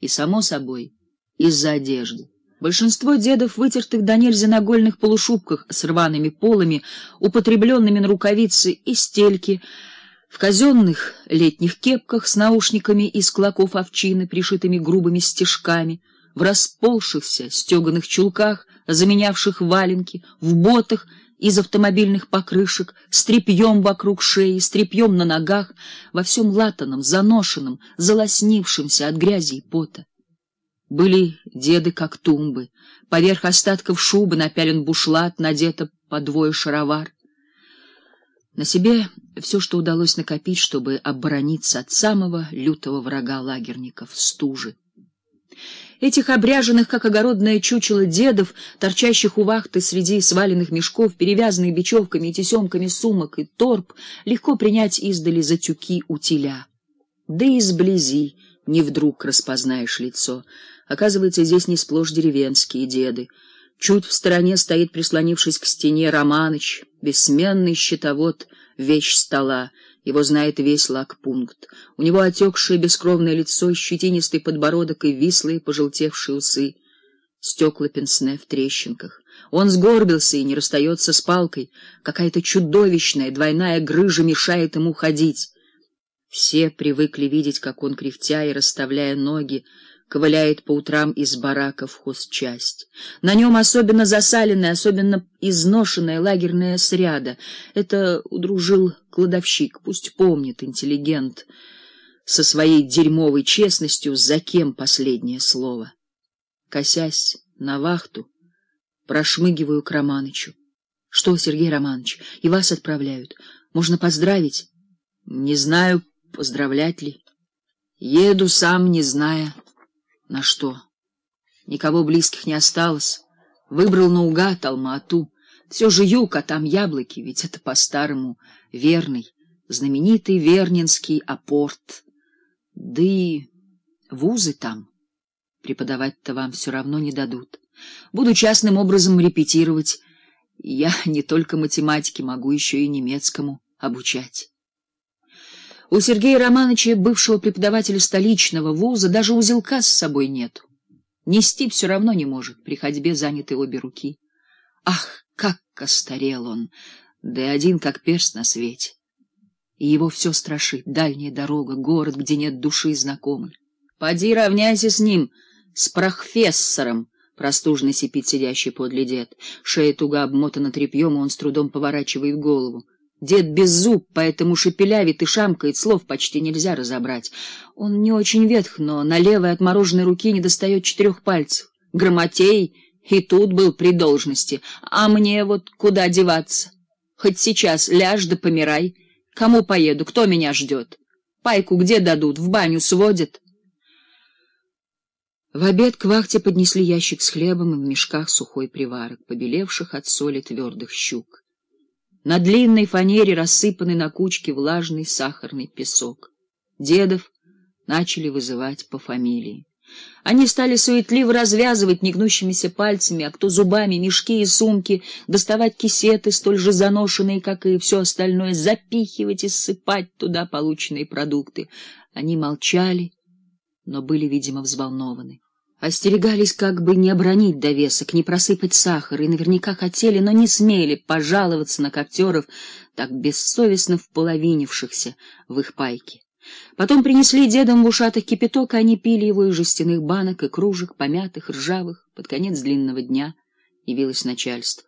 И, само собой, из-за одежды. Большинство дедов, вытертых до нельзя нагольных полушубках с рваными полами, употребленными на рукавицы и стельки, в казенных летних кепках с наушниками из клоков овчины, пришитыми грубыми стежками, в расползшихся стеганых чулках, заменявших валенки, в ботах из автомобильных покрышек, с тряпьем вокруг шеи, с тряпьем на ногах, во всем латаном, заношенном, залоснившемся от грязи и пота. Были деды как тумбы, поверх остатков шубы напялен бушлат, надето по двое шаровар. На себе все, что удалось накопить, чтобы оборониться от самого лютого врага лагерников — стужи. Этих обряженных, как огородное чучело дедов, торчащих у вахты среди сваленных мешков, перевязанных бечевками и тесемками сумок и торб, легко принять издали за тюки утиля. Да и сблизи не вдруг распознаешь лицо. Оказывается, здесь не сплошь деревенские деды. Чуть в стороне стоит, прислонившись к стене, Романыч, бессменный щитовод, вещь стола. Его знает весь лагпункт. У него отекшее бескровное лицо, щетинистый подбородок и вислые пожелтевшие усы. Стекла пенсне в трещинках. Он сгорбился и не расстается с палкой. Какая-то чудовищная двойная грыжа мешает ему ходить. Все привыкли видеть, как он, кряхтя и расставляя ноги, ковыляет по утрам из барака в хозчасть. На нем особенно засаленная, особенно изношенная лагерная сряда. Это удружил кладовщик, пусть помнит интеллигент со своей дерьмовой честностью, за кем последнее слово. Косясь на вахту, прошмыгиваю к Романычу. — Что, Сергей Романович, и вас отправляют? Можно поздравить? — Не знаю, поздравлять ли. Еду сам, не зная, на что. Никого близких не осталось. Выбрал наугад Алма-Ату. Все же юг, а там яблоки, ведь это по-старому верный, знаменитый Вернинский апорт. Да и вузы там преподавать-то вам все равно не дадут. Буду частным образом репетировать. Я не только математике могу, еще и немецкому обучать. У Сергея Романовича, бывшего преподавателя столичного вуза, даже узелка с собой нет. Нести все равно не может, при ходьбе заняты обе руки. Ах, как остарел он, да и один как перст на свете. И его все страшит, дальняя дорога, город, где нет души знакомой. Поди равняйся с ним, с профессором, простужно сипит сидящий подле дед. Шея туго обмотана тряпьем, и он с трудом поворачивает голову. Дед без зуб, поэтому шепелявит и шамкает, слов почти нельзя разобрать. Он не очень ветх, но на левой отмороженной руке не достает четырех пальцев. Грамотей и тут был при должности. А мне вот куда деваться? Хоть сейчас ляжь да помирай. Кому поеду? Кто меня ждет? Пайку где дадут? В баню сводят? В обед к вахте поднесли ящик с хлебом и в мешках сухой приварок, побелевших от соли твердых щук. На длинной фанере рассыпанный на кучке влажный сахарный песок. Дедов начали вызывать по фамилии. Они стали суетливо развязывать негнущимися пальцами, а кто зубами, мешки и сумки, доставать кисеты, столь же заношенные, как и все остальное, запихивать и ссыпать туда полученные продукты. Они молчали, но были, видимо, взволнованы. Остерегались как бы не обронить довесок, не просыпать сахар, и наверняка хотели, но не смели пожаловаться на коптеров, так бессовестно вполовинившихся в их пайке. Потом принесли дедам в ушатах кипяток, и они пили его из жестяных банок и кружек, помятых, ржавых. Под конец длинного дня явилось начальство.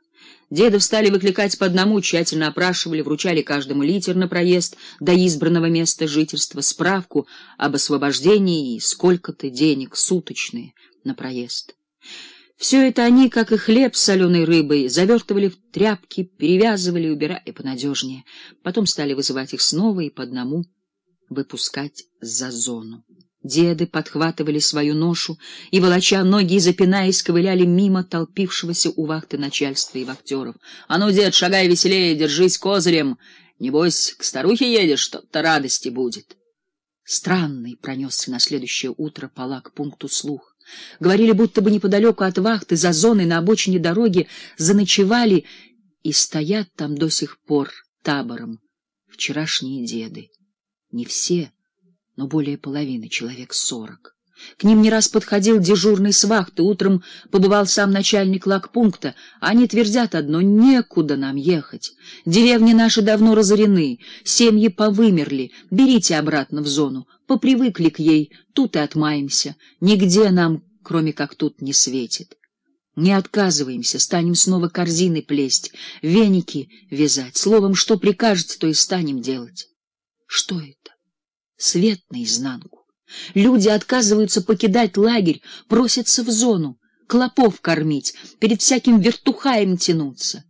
Дедов стали выкликать по одному, тщательно опрашивали, вручали каждому литер на проезд до избранного места жительства, справку об освобождении и сколько-то денег суточные на проезд. Все это они, как и хлеб с соленой рыбой, завертывали в тряпки, перевязывали, убирали понадежнее. Потом стали вызывать их снова и по одному выпускать за зону. Деды подхватывали свою ношу и, волоча ноги и запинаясь, ковыляли мимо толпившегося у вахты начальства и вахтеров. — А ну, дед, шагай веселее, держись козырем. Небось, к старухе едешь, что-то радости будет. Странный пронесся на следующее утро пола к пункту слух. Говорили, будто бы неподалеку от вахты, за зоной на обочине дороги, заночевали и стоят там до сих пор табором вчерашние деды. Не все — но более половины, человек сорок. К ним не раз подходил дежурный с вахты, утром побывал сам начальник лагпункта. Они твердят одно — некуда нам ехать. Деревни наши давно разорены, семьи повымерли, берите обратно в зону. Попривыкли к ей, тут и отмаемся. Нигде нам, кроме как тут, не светит. Не отказываемся, станем снова корзины плесть, веники вязать. Словом, что прикажете, то и станем делать. Что это? Свет наизнанку. Люди отказываются покидать лагерь, просятся в зону, клопов кормить, перед всяким вертухаем тянуться.